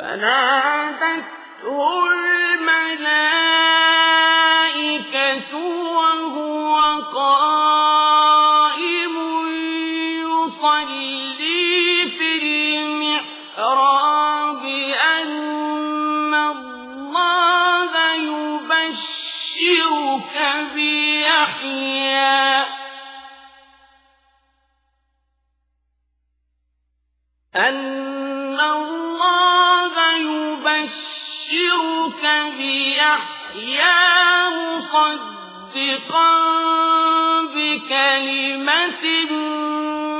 فنادته الملائكة وهو قائم يصلي في المحراب أن الله يبشرك بيحيى. أن الله يبشرك بيحيى مصدقا بكلمة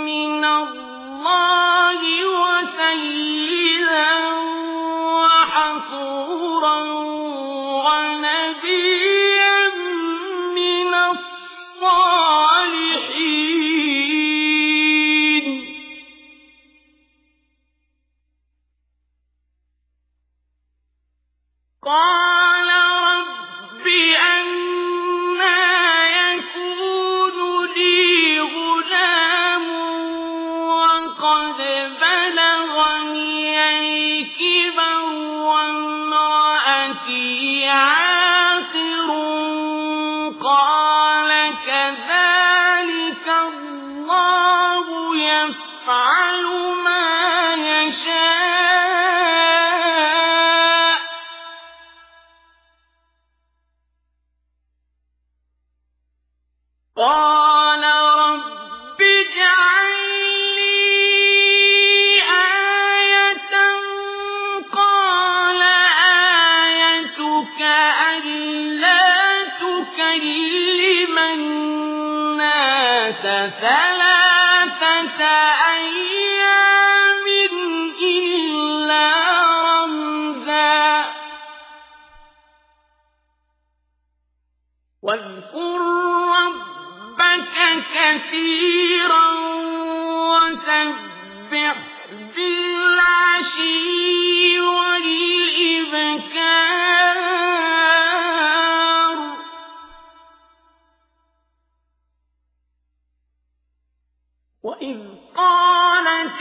من الله وسيدا وحصورا قال كذلك الله يفعل ما ثلاثة أيام إلا رمزا. واذكر ربك كثيرا وسبح بالعشي وإذ قالت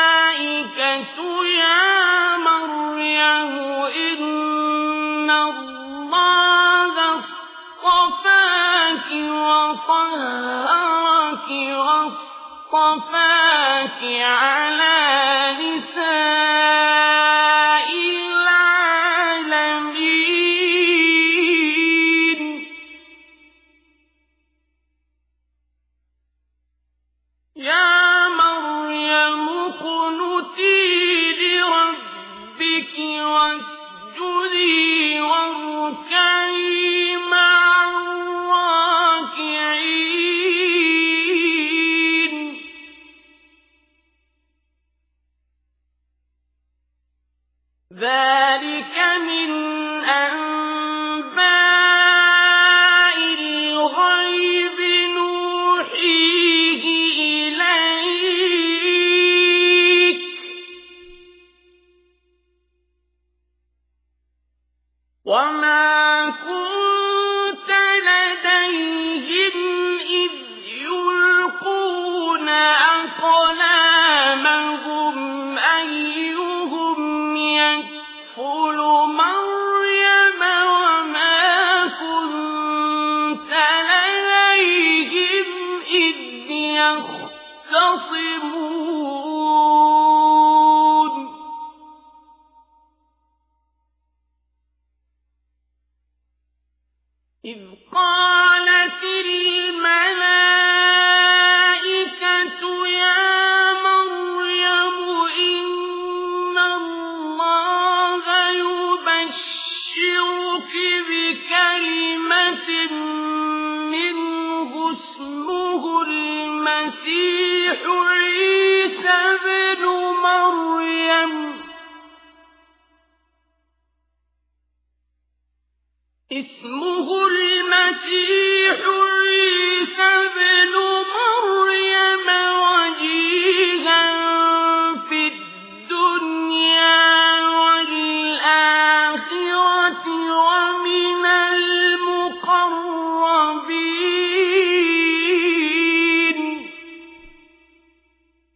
الملائكة يا مريم إن الله اصطفاك وطهرك واصطفاك ذلك من أنباء الغيب نوحيه إليك وما كنت يختصمون إذ قالت الملائكة المسيح عيسى بن مريم. اسمه المسيح